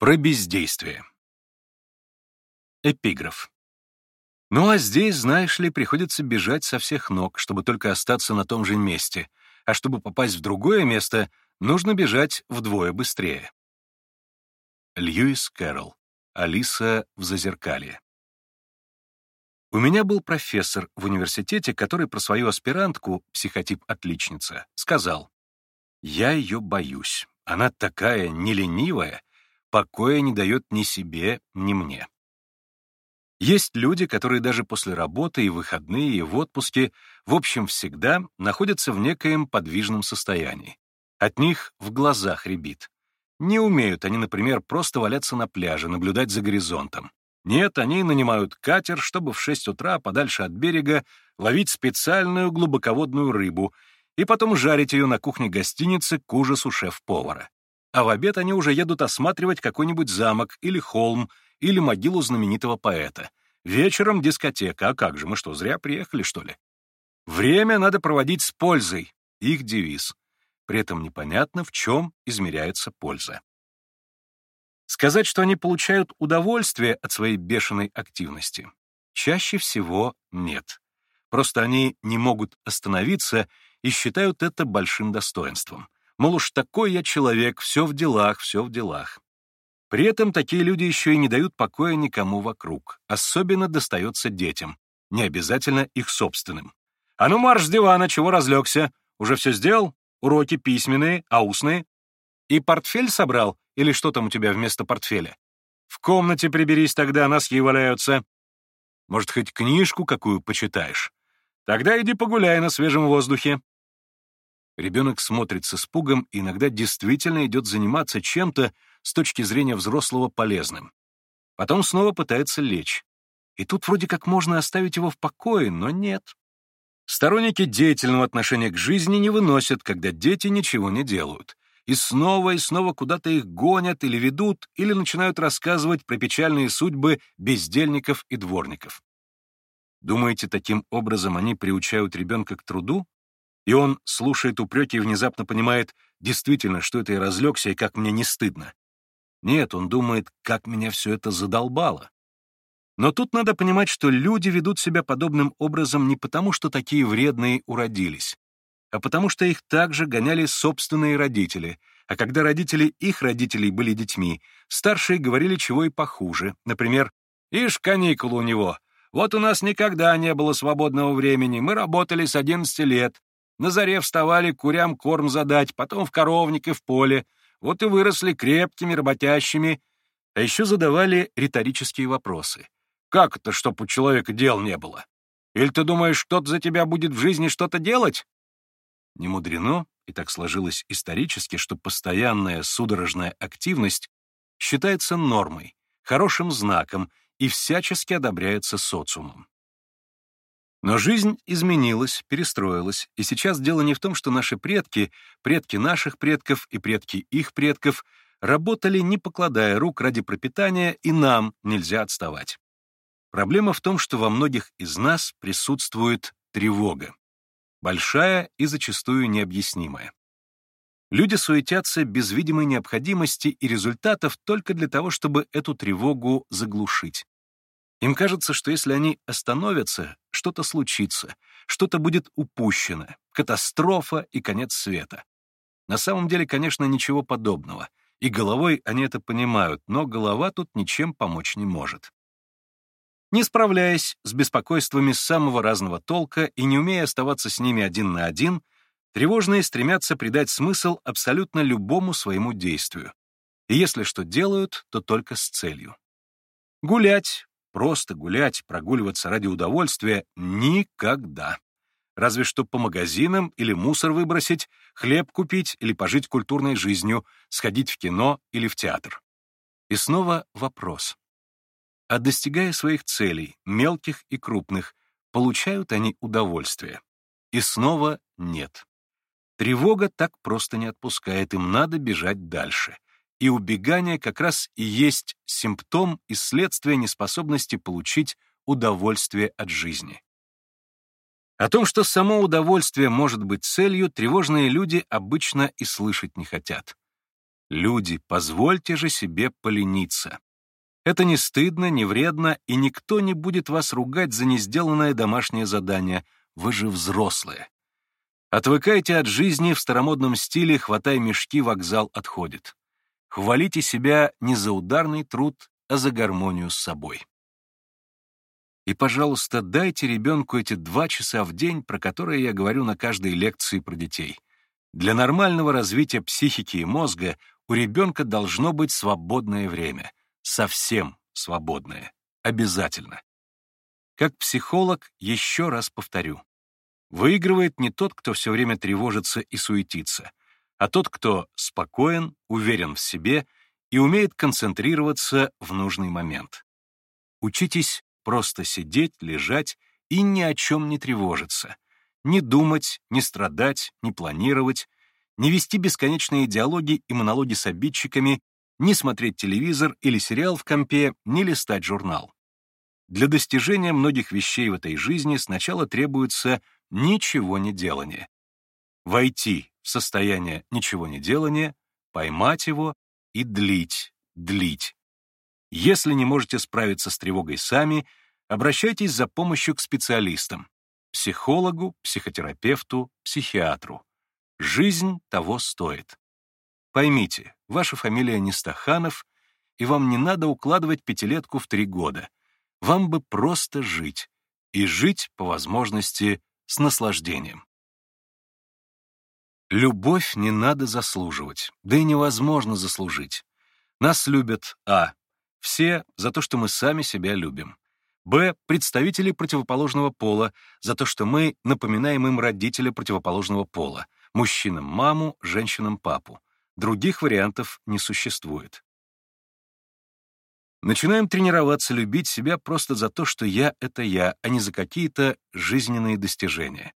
Про бездействие. Эпиграф. Ну а здесь, знаешь ли, приходится бежать со всех ног, чтобы только остаться на том же месте, а чтобы попасть в другое место, нужно бежать вдвое быстрее. Льюис Кэрролл. Алиса в Зазеркалье. У меня был профессор в университете, который про свою аспирантку, психотип отличница, сказал, «Я ее боюсь. Она такая неленивая, покоя не дает ни себе, ни мне». Есть люди, которые даже после работы и выходные, и в отпуске, в общем, всегда находятся в некоем подвижном состоянии. От них в глазах рябит. Не умеют они, например, просто валяться на пляже, наблюдать за горизонтом. Нет, они нанимают катер, чтобы в 6 утра подальше от берега ловить специальную глубоководную рыбу и потом жарить ее на кухне гостиницы к ужасу шеф-повара. А в обед они уже едут осматривать какой-нибудь замок или холм, или могилу знаменитого поэта. Вечером дискотека, а как же, мы что, зря приехали, что ли? Время надо проводить с пользой, их девиз. При этом непонятно, в чем измеряется польза. Сказать, что они получают удовольствие от своей бешеной активности, чаще всего нет. Просто они не могут остановиться и считают это большим достоинством. Мол, уж такой я человек, все в делах, все в делах. При этом такие люди еще и не дают покоя никому вокруг. Особенно достается детям, не обязательно их собственным. «А ну марш с дивана, чего разлегся? Уже все сделал? Уроки письменные, а устные? И портфель собрал? Или что там у тебя вместо портфеля? В комнате приберись тогда, носки валяются. Может, хоть книжку какую почитаешь? Тогда иди погуляй на свежем воздухе». Ребенок смотрит с испугом и иногда действительно идет заниматься чем-то, с точки зрения взрослого полезным. Потом снова пытается лечь. И тут вроде как можно оставить его в покое, но нет. Сторонники деятельного отношения к жизни не выносят, когда дети ничего не делают. И снова и снова куда-то их гонят или ведут, или начинают рассказывать про печальные судьбы бездельников и дворников. Думаете, таким образом они приучают ребенка к труду? И он слушает упреки и внезапно понимает, действительно, что это я разлегся и как мне не стыдно. Нет, он думает, как меня все это задолбало. Но тут надо понимать, что люди ведут себя подобным образом не потому, что такие вредные уродились, а потому что их также гоняли собственные родители, а когда родители их родителей были детьми, старшие говорили чего и похуже. Например, «Ишь, каникулы у него. Вот у нас никогда не было свободного времени, мы работали с 11 лет. На заре вставали курям корм задать, потом в коровник и в поле, вот и выросли крепкими, работящими, а еще задавали риторические вопросы. Как это, чтоб у человека дел не было? Или ты думаешь, кто-то за тебя будет в жизни что-то делать? Не мудрено, и так сложилось исторически, что постоянная судорожная активность считается нормой, хорошим знаком и всячески одобряется социумом. Но жизнь изменилась, перестроилась, и сейчас дело не в том, что наши предки, предки наших предков и предки их предков работали, не покладая рук ради пропитания, и нам нельзя отставать. Проблема в том, что во многих из нас присутствует тревога. Большая и зачастую необъяснимая. Люди суетятся без видимой необходимости и результатов только для того, чтобы эту тревогу заглушить. Им кажется, что если они остановятся, что-то случится, что-то будет упущено, катастрофа и конец света. На самом деле, конечно, ничего подобного. И головой они это понимают, но голова тут ничем помочь не может. Не справляясь с беспокойствами самого разного толка и не умея оставаться с ними один на один, тревожные стремятся придать смысл абсолютно любому своему действию. И если что делают, то только с целью. Гулять, Просто гулять, прогуливаться ради удовольствия — никогда. Разве что по магазинам или мусор выбросить, хлеб купить или пожить культурной жизнью, сходить в кино или в театр. И снова вопрос. А достигая своих целей, мелких и крупных, получают они удовольствие? И снова нет. Тревога так просто не отпускает, им надо бежать дальше и убегание как раз и есть симптом и следствие неспособности получить удовольствие от жизни. О том, что само удовольствие может быть целью, тревожные люди обычно и слышать не хотят. Люди, позвольте же себе полениться. Это не стыдно, не вредно, и никто не будет вас ругать за несделанное домашнее задание. Вы же взрослые. Отвыкайте от жизни в старомодном стиле «хватай мешки, вокзал отходит». Хвалите себя не за ударный труд, а за гармонию с собой. И, пожалуйста, дайте ребенку эти два часа в день, про которые я говорю на каждой лекции про детей. Для нормального развития психики и мозга у ребенка должно быть свободное время. Совсем свободное. Обязательно. Как психолог еще раз повторю. Выигрывает не тот, кто все время тревожится и суетится, а тот, кто спокоен, уверен в себе и умеет концентрироваться в нужный момент. Учитесь просто сидеть, лежать и ни о чем не тревожиться. Не думать, не страдать, не планировать, не вести бесконечные диалоги и монологи с обидчиками, не смотреть телевизор или сериал в компе, не листать журнал. Для достижения многих вещей в этой жизни сначала требуется ничего не делание. Войти в состояние ничего не делания, поймать его и длить, длить. Если не можете справиться с тревогой сами, обращайтесь за помощью к специалистам — психологу, психотерапевту, психиатру. Жизнь того стоит. Поймите, ваша фамилия не Стаханов, и вам не надо укладывать пятилетку в три года. Вам бы просто жить. И жить, по возможности, с наслаждением. Любовь не надо заслуживать, да и невозможно заслужить. Нас любят А. Все за то, что мы сами себя любим. Б. Представители противоположного пола за то, что мы напоминаем им родителя противоположного пола. Мужчинам — маму, женщинам — папу. Других вариантов не существует. Начинаем тренироваться любить себя просто за то, что я — это я, а не за какие-то жизненные достижения.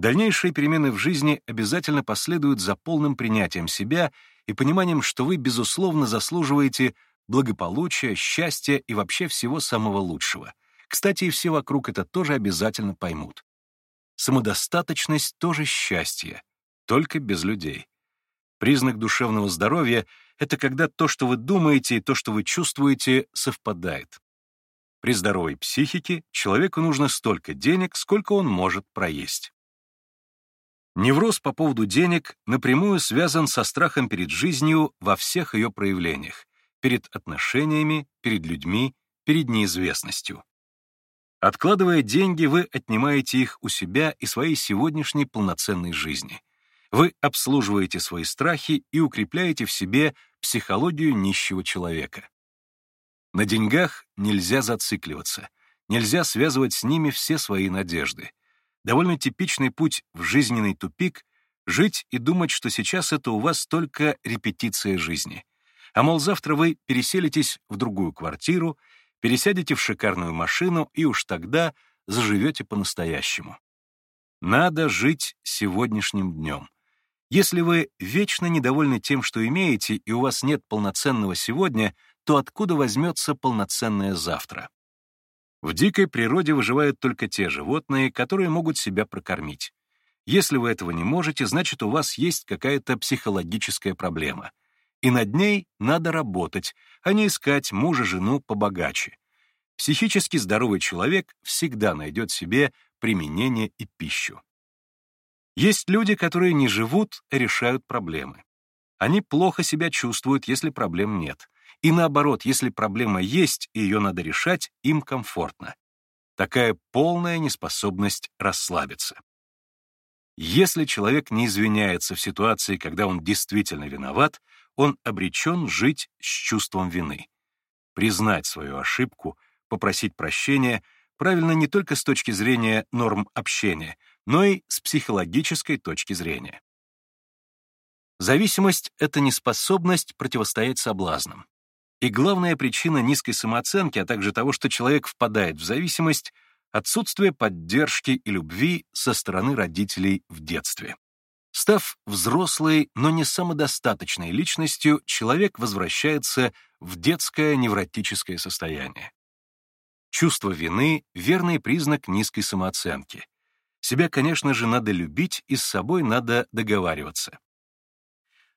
Дальнейшие перемены в жизни обязательно последуют за полным принятием себя и пониманием, что вы, безусловно, заслуживаете благополучия, счастья и вообще всего самого лучшего. Кстати, и все вокруг это тоже обязательно поймут. Самодостаточность тоже счастье, только без людей. Признак душевного здоровья — это когда то, что вы думаете, и то, что вы чувствуете, совпадает. При здоровой психике человеку нужно столько денег, сколько он может проесть. Невроз по поводу денег напрямую связан со страхом перед жизнью во всех ее проявлениях, перед отношениями, перед людьми, перед неизвестностью. Откладывая деньги, вы отнимаете их у себя и своей сегодняшней полноценной жизни. Вы обслуживаете свои страхи и укрепляете в себе психологию нищего человека. На деньгах нельзя зацикливаться, нельзя связывать с ними все свои надежды. Довольно типичный путь в жизненный тупик — жить и думать, что сейчас это у вас только репетиция жизни. А мол, завтра вы переселитесь в другую квартиру, пересядете в шикарную машину и уж тогда заживете по-настоящему. Надо жить сегодняшним днем. Если вы вечно недовольны тем, что имеете, и у вас нет полноценного сегодня, то откуда возьмется полноценное завтра? В дикой природе выживают только те животные, которые могут себя прокормить. Если вы этого не можете, значит, у вас есть какая-то психологическая проблема. И над ней надо работать, а не искать мужа-жену побогаче. Психически здоровый человек всегда найдет себе применение и пищу. Есть люди, которые не живут, а решают проблемы. Они плохо себя чувствуют, если проблем нет. И наоборот, если проблема есть и ее надо решать, им комфортно. Такая полная неспособность расслабиться. Если человек не извиняется в ситуации, когда он действительно виноват, он обречен жить с чувством вины. Признать свою ошибку, попросить прощения правильно не только с точки зрения норм общения — но и с психологической точки зрения. Зависимость — это неспособность противостоять соблазнам. И главная причина низкой самооценки, а также того, что человек впадает в зависимость — отсутствие поддержки и любви со стороны родителей в детстве. Став взрослой, но не самодостаточной личностью, человек возвращается в детское невротическое состояние. Чувство вины — верный признак низкой самооценки. Себя, конечно же, надо любить, и с собой надо договариваться.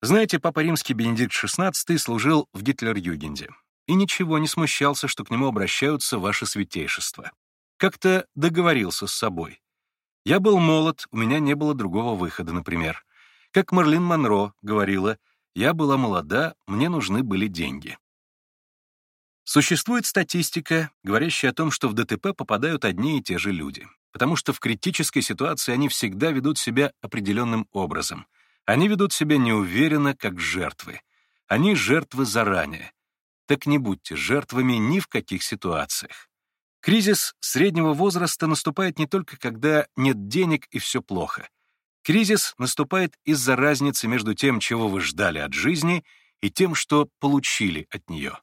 Знаете, Папа Римский Бенедикт XVI служил в Гитлер-Югенде и ничего не смущался, что к нему обращаются ваше святейшество. Как-то договорился с собой. Я был молод, у меня не было другого выхода, например. Как Марлин Монро говорила, я была молода, мне нужны были деньги. Существует статистика, говорящая о том, что в ДТП попадают одни и те же люди, потому что в критической ситуации они всегда ведут себя определенным образом. Они ведут себя неуверенно, как жертвы. Они жертвы заранее. Так не будьте жертвами ни в каких ситуациях. Кризис среднего возраста наступает не только когда нет денег и все плохо. Кризис наступает из-за разницы между тем, чего вы ждали от жизни, и тем, что получили от нее.